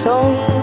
song